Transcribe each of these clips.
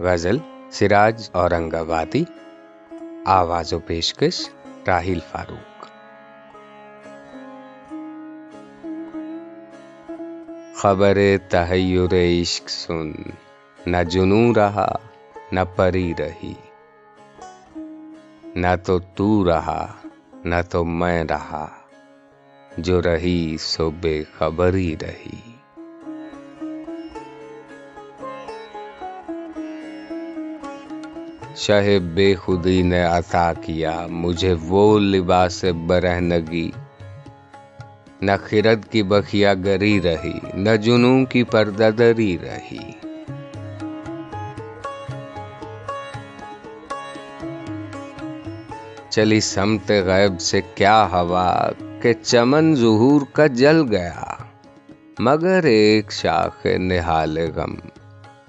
غزل، سراج اورنگ آبادی آواز و پیشکش راہیل فاروق۔ خبر تحیر عشق سن، نہ جنو رہا، نہ پری رہی۔ نہ تو تو رہا، نہ تو میں رہا، جو رہی سو بے خبری رہی۔ شہ بے خودی نے عطا کیا، مجھے وہ لباس برہنگی۔ نہ خرد کی بخیا گری رہی، نہ جنوں کی پرددری رہی۔ چلی سمت غیب سے کیا ہوا کہ چمن ظہور کا جل گیا، مگر ایک شاخ نہال غم،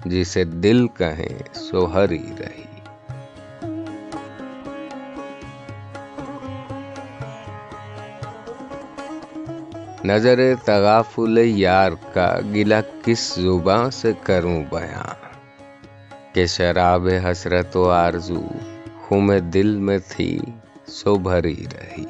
جسے دل کہیں سوہری رہی۔ نظر تغافل یار کا گلا کس زباں سے کروں بیاں؟ کہ شراب حسرت و آرزو خم دل میں تھی، سو بھری رہی۔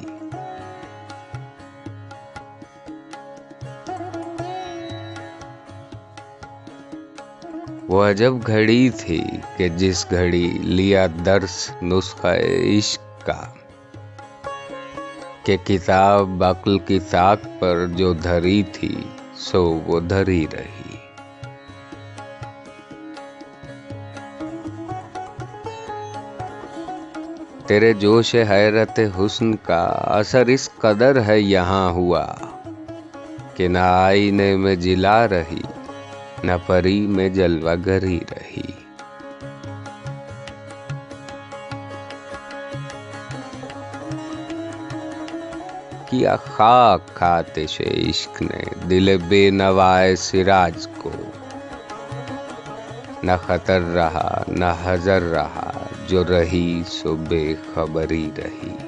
وہ عجب گھڑی تھی کہ جس گھڑی لیا درس نسخہ عشق کا۔ کہ کتاب عقل کی طاق پر جو دھری تھی، سو وہ دھری رہی۔ تیرے جوش حیرت حسن کا اثر اس قدر ہے یہاں ہوا کہ نہ آئینے میں جلا رہی، نہ پری میں جلوہ گری رہی۔ کیا خاک کھاتش عشق نے، دل بے نوائے سراج کو۔ نہ خطر رہا، نہ حضر رہا، جو رہی سو بے خبری رہی۔